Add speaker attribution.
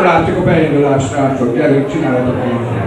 Speaker 1: Nem látjuk a beindulást, srácok. Gyerünk, csináljatok valamit.